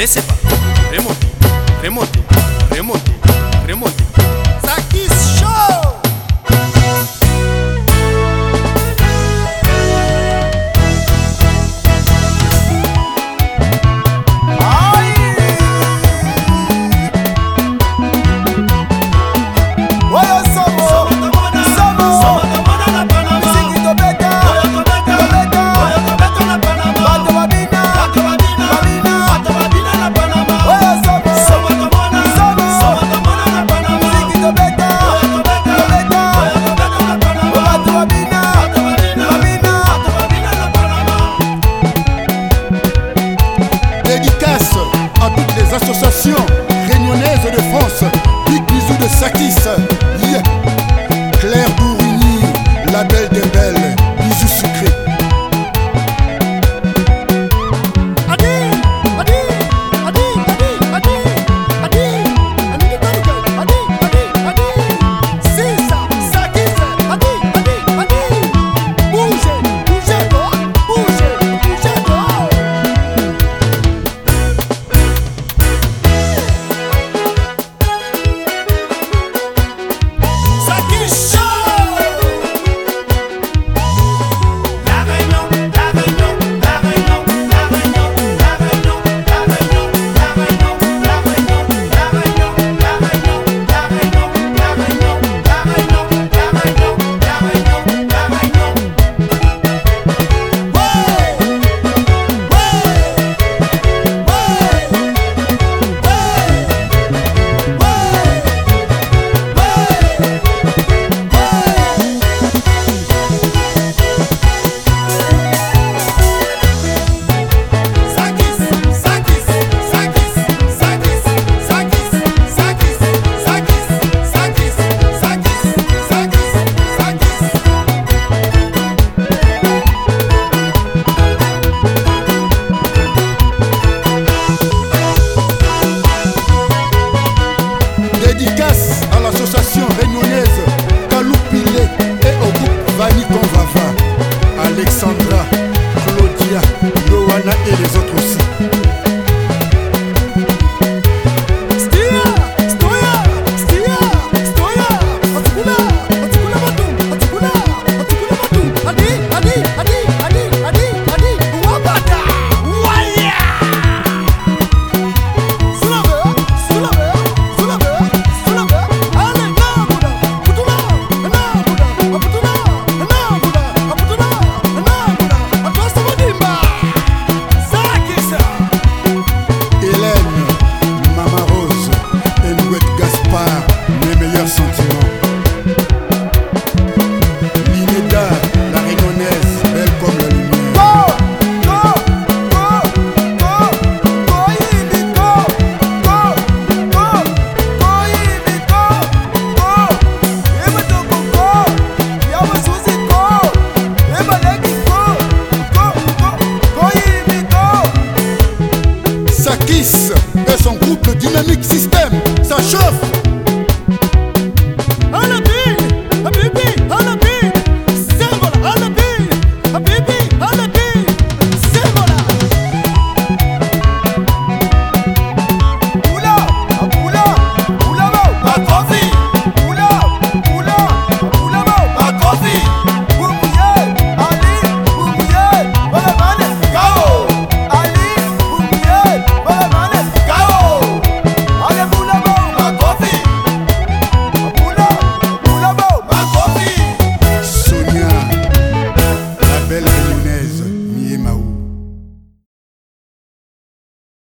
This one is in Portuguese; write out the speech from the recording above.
baissez bas, remontez, remontez, remontez, remontez. Saki